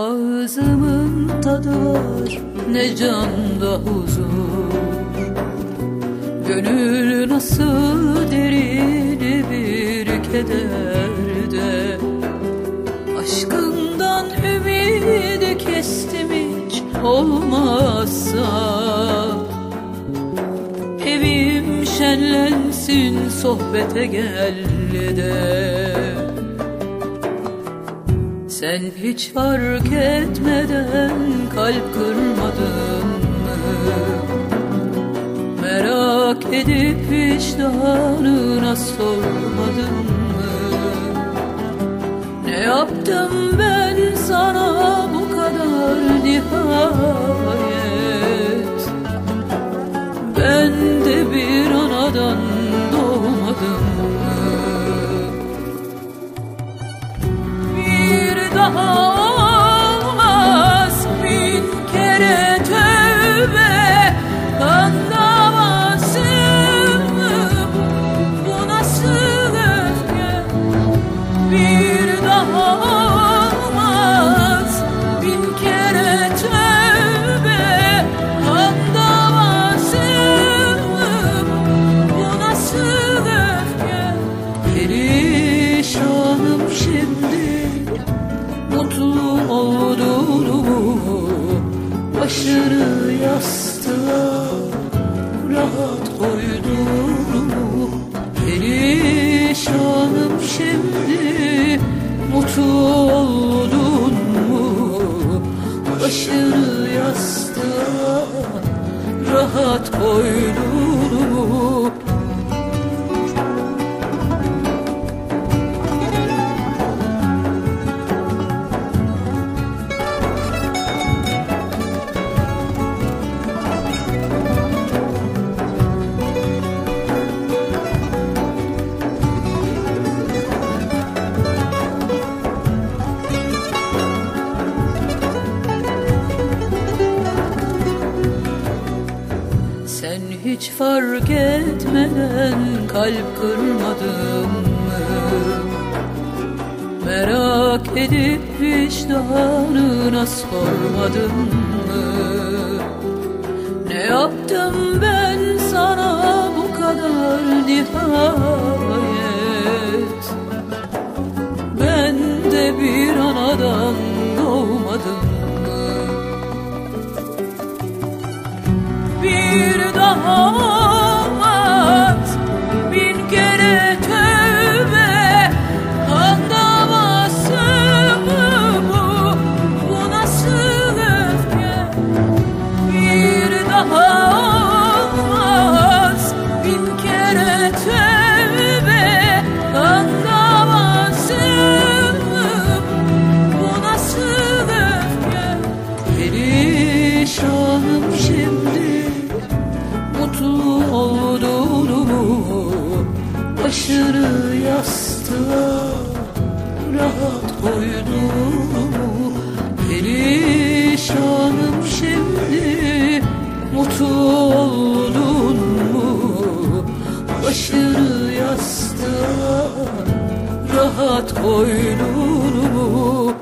Aşkımın tadı var ne canda huzur. Gönül nasıl derin bir kederde? Aşkından ümidi kestim hiç olmazsa. Evim şenlensin sohbete gel de Sen hiç fark etmeden kalp kırmadın mı? Merak edip vicdanına sormadın mı? Ne yaptım ben sana olmaz. Bin kere tövbe mı? Bu nasıl öfke? Bir daha olmaz. Bin kere tövbe mı? Bu nasıl öfke? Perişanım şimdi Başını yastığa Rahat koyduğumu hiç fark etmeden kalp kırmadın mı? Merak edip vicdanına sormadın mı? Ne yaptım ben sana bu kadar nihayet? Bir daha başını yastığa rahat koydum Perişanım şimdi mutlu oldun mu? Başını yastığa rahat koydun mu?